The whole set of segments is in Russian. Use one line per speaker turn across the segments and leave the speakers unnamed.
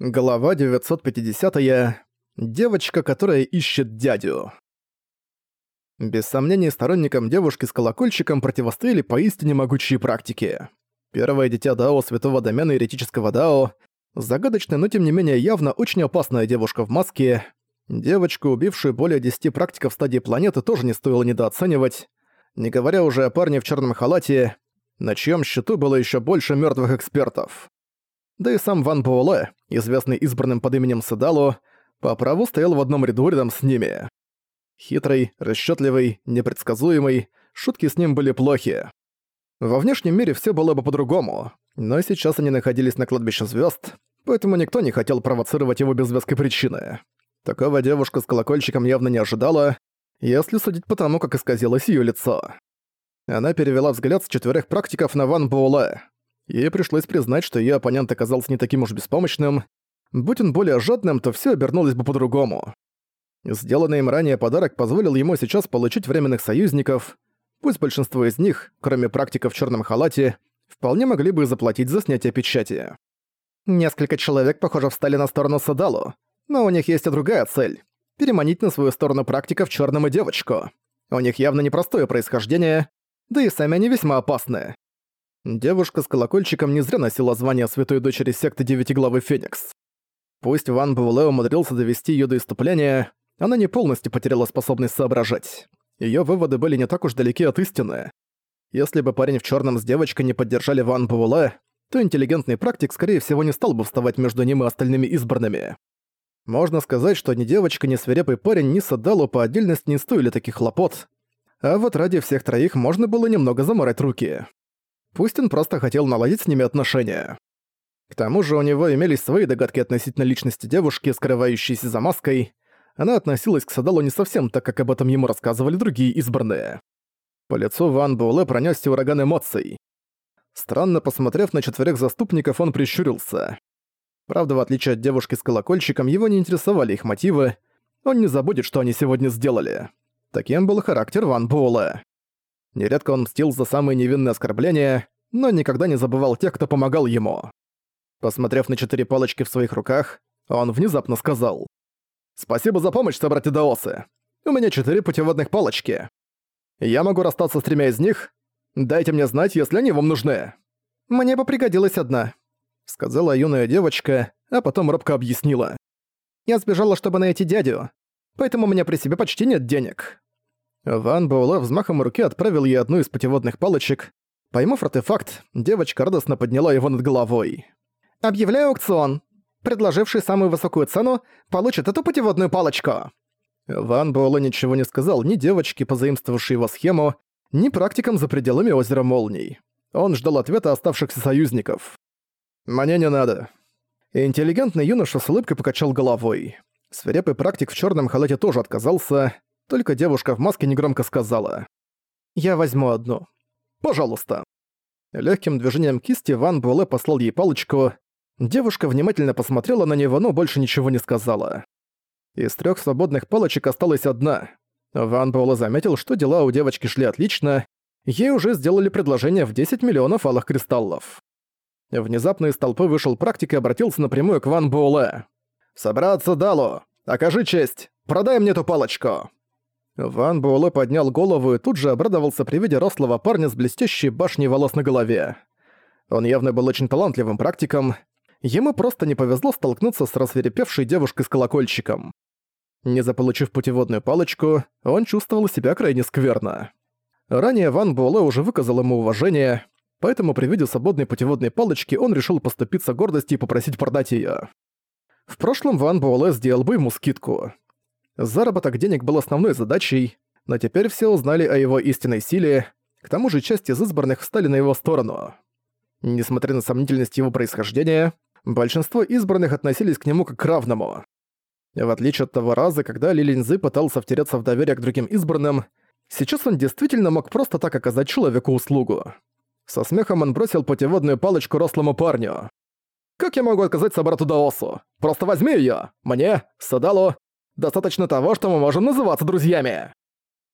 Глава 950. -я. Девочка, которая ищет дядю. Без сомнений, сторонникам девушки с колокольчиком противостояли поистине могучие практики. Первое дитя Дао Святого Домена Еретического Дао, загадочная, но тем не менее явно очень опасная девушка в маске. Девочку, убившую более 10 практиков стадии планеты, тоже не стоило недооценивать. Не говоря уже о парне в черном халате, на чьем счету было еще больше мертвых экспертов. Да и сам Ван Буэлэ, известный избранным под именем Седалу, по праву стоял в одном ряду рядом с ними. Хитрый, расчетливый, непредсказуемый, шутки с ним были плохи. Во внешнем мире все было бы по-другому, но сейчас они находились на кладбище звезд, поэтому никто не хотел провоцировать его без веской причины. Такого девушка с колокольчиком явно не ожидала, если судить по тому, как исказилось ее лицо. Она перевела взгляд с четверых практиков на Ван Буэлэ. Ей пришлось признать, что её оппонент оказался не таким уж беспомощным. Будь он более жадным, то всё обернулось бы по-другому. Сделанный им ранее подарок позволил ему сейчас получить временных союзников. Пусть большинство из них, кроме практиков в чёрном халате, вполне могли бы заплатить за снятие печати. Несколько человек, похоже, встали на сторону Садалу, но у них есть и другая цель — переманить на свою сторону практиков чёрным и девочку. У них явно непростое происхождение, да и сами они весьма опасны. Девушка с колокольчиком не зря носила звание святой дочери секты Девятиглавый Феникс. Пусть Ван Буэлэ умудрился довести её до иступления, она не полностью потеряла способность соображать. Её выводы были не так уж далеки от истины. Если бы парень в чёрном с девочкой не поддержали Ван Буэлэ, то интеллигентный практик, скорее всего, не стал бы вставать между ним и остальными избранными. Можно сказать, что ни девочка, ни свирепый парень, ни Садалу по отдельности не стоили таких хлопот, а вот ради всех троих можно было немного заморать руки. Пусть он просто хотел наладить с ними отношения. К тому же у него имелись свои догадки относительно личности девушки, скрывающейся за маской. Она относилась к Садалу не совсем так, как об этом ему рассказывали другие избранные. По лицу Ван Буэлэ пронёсся ураган эмоций. Странно посмотрев на четверых заступников, он прищурился. Правда, в отличие от девушки с колокольчиком, его не интересовали их мотивы. Он не забудет, что они сегодня сделали. Таким был характер Ван Буэлэ. Нередко он мстил за самые невинные оскорбления, но никогда не забывал тех, кто помогал ему. Посмотрев на четыре палочки в своих руках, он внезапно сказал. «Спасибо за помощь, собратья Даосы. У меня четыре путеводных палочки. Я могу расстаться с тремя из них. Дайте мне знать, если они вам нужны». «Мне бы пригодилась одна», — сказала юная девочка, а потом робко объяснила. «Я сбежала, чтобы найти дядю, поэтому у меня при себе почти нет денег». Ван Буэлэ взмахом руки отправил ей одну из путеводных палочек. Поймав артефакт, девочка радостно подняла его над головой. «Объявляю аукцион. Предложивший самую высокую цену получит эту путеводную палочку». Ван Буэлэ ничего не сказал ни девочке, позаимствовавшей его схему, ни практикам за пределами озера Молний. Он ждал ответа оставшихся союзников. «Мне не надо». Интеллигентный юноша с улыбкой покачал головой. Свирепый практик в черном халате тоже отказался, только девушка в маске негромко сказала. «Я возьму одну. Пожалуйста». Легким движением кисти Ван Буэлэ послал ей палочку. Девушка внимательно посмотрела на него, но больше ничего не сказала. Из трех свободных палочек осталась одна. Ван Буэлэ заметил, что дела у девочки шли отлично, ей уже сделали предложение в 10 миллионов алых кристаллов. Внезапно из толпы вышел практик и обратился напрямую к Ван Буэлэ. «Собраться, Дало! Окажи честь! Продай мне эту палочку!» Ван Буэлэ поднял голову и тут же обрадовался при виде рослого парня с блестящей башней волос на голове. Он явно был очень талантливым практиком. Ему просто не повезло столкнуться с рассверепевшей девушкой с колокольчиком. Не заполучив путеводную палочку, он чувствовал себя крайне скверно. Ранее Ван Буэлэ уже выказал ему уважение, поэтому при виде свободной путеводной палочки он решил поступиться гордостью и попросить продать её. В прошлом Ван Буэлэ сделал бы ему скидку. Заработок денег был основной задачей, но теперь все узнали о его истинной силе, к тому же часть из избранных встали на его сторону. Несмотря на сомнительность его происхождения, большинство избранных относились к нему как к равному. В отличие от того раза, когда Ли Линзы пытался втереться в доверие к другим избранным, сейчас он действительно мог просто так оказать человеку услугу. Со смехом он бросил путеводную палочку рослому парню. «Как я могу отказать собрату Даосу? Просто возьми её! Мне, Садалу Достаточно того, что мы можем называться друзьями!»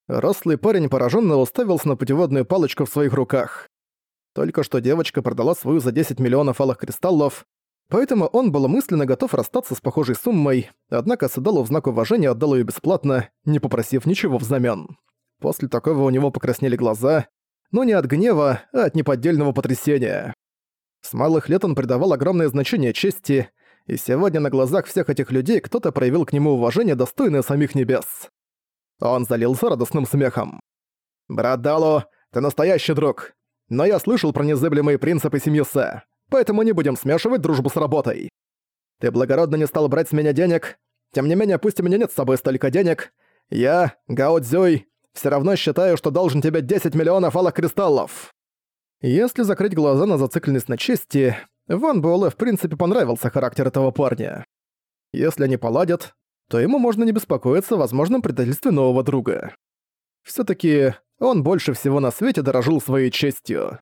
Рослый парень пораженно уставился на путеводную палочку в своих руках. Только что девочка продала свою за 10 миллионов алых кристаллов, Поэтому он был мысленно готов расстаться с похожей суммой, однако Садалу в знак уважения отдал ее бесплатно, не попросив ничего взамен. После такого у него покраснели глаза, но не от гнева, а от неподдельного потрясения. С малых лет он придавал огромное значение чести, и сегодня на глазах всех этих людей кто-то проявил к нему уважение, достойное самих небес. Он залился радостным смехом. «Брат Дало, ты настоящий друг, но я слышал про незыблемые принципы семьи Сэ поэтому не будем смешивать дружбу с работой. Ты благородно не стал брать с меня денег, тем не менее, пусть у меня нет с собой столько денег, я, Гао Цзюй, всё равно считаю, что должен тебе 10 миллионов алых кристаллов. Если закрыть глаза на зацикленность на чести, Ван Буэлэ в принципе понравился характер этого парня. Если они поладят, то ему можно не беспокоиться о возможном предательстве нового друга. Всё-таки он больше всего на свете дорожил своей честью.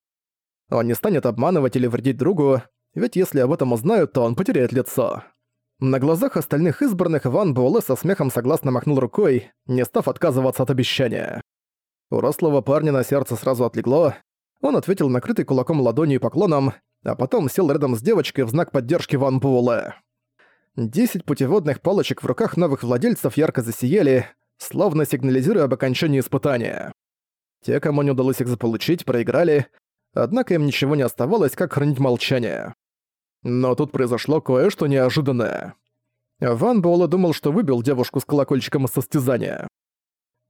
Он не станет обманывать или вредить другу, ведь если об этом узнают, то он потеряет лицо. На глазах остальных избранных Ван Буэлэ со смехом согласно махнул рукой, не став отказываться от обещания. У рослого парня на сердце сразу отлегло, он ответил накрытый кулаком ладонью и поклоном, а потом сел рядом с девочкой в знак поддержки Ван Буэлэ. Десять путеводных палочек в руках новых владельцев ярко засияли, словно сигнализируя об окончании испытания. Те, кому не удалось их заполучить, проиграли, однако им ничего не оставалось, как хранить молчание. Но тут произошло кое-что неожиданное. Ван Буэлэ думал, что выбил девушку с колокольчиком из состязания.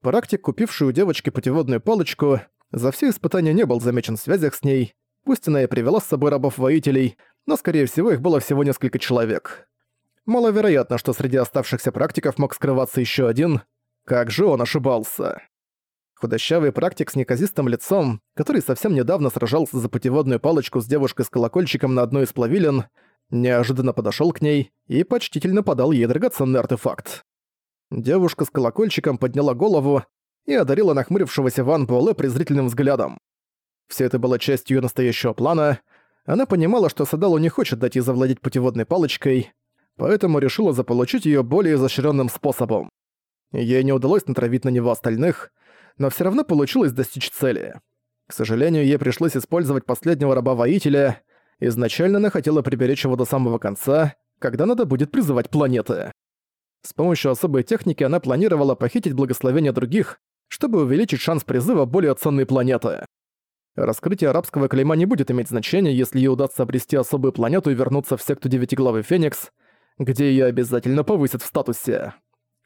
Практик, купивший у девочки путеводную палочку, за все испытания не был замечен в связях с ней, пусть она и привела с собой рабов-воителей, но, скорее всего, их было всего несколько человек. Маловероятно, что среди оставшихся практиков мог скрываться еще один. Как же он ошибался. Худощавый практик с неказистым лицом, который совсем недавно сражался за путеводную палочку с девушкой с колокольчиком на одной из плавилин, неожиданно подошёл к ней и почтительно подал ей драгоценный артефакт. Девушка с колокольчиком подняла голову и одарила нахмурившегося Ван Буэлэ презрительным взглядом. Все это было частью её настоящего плана. Она понимала, что Садалу не хочет дать ей завладеть путеводной палочкой, поэтому решила заполучить её более изощренным способом. Ей не удалось натравить на него остальных, но все равно получилось достичь цели. К сожалению, ей пришлось использовать последнего раба-воителя. Изначально она хотела приберечь его до самого конца, когда надо будет призывать планеты. С помощью особой техники она планировала похитить благословение других, чтобы увеличить шанс призыва более ценной планеты. Раскрытие арабского клейма не будет иметь значения, если ей удастся обрести особую планету и вернуться в секту Девятиглавый Феникс, где ее обязательно повысят в статусе.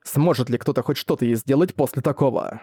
Сможет ли кто-то хоть что-то ей сделать после такого?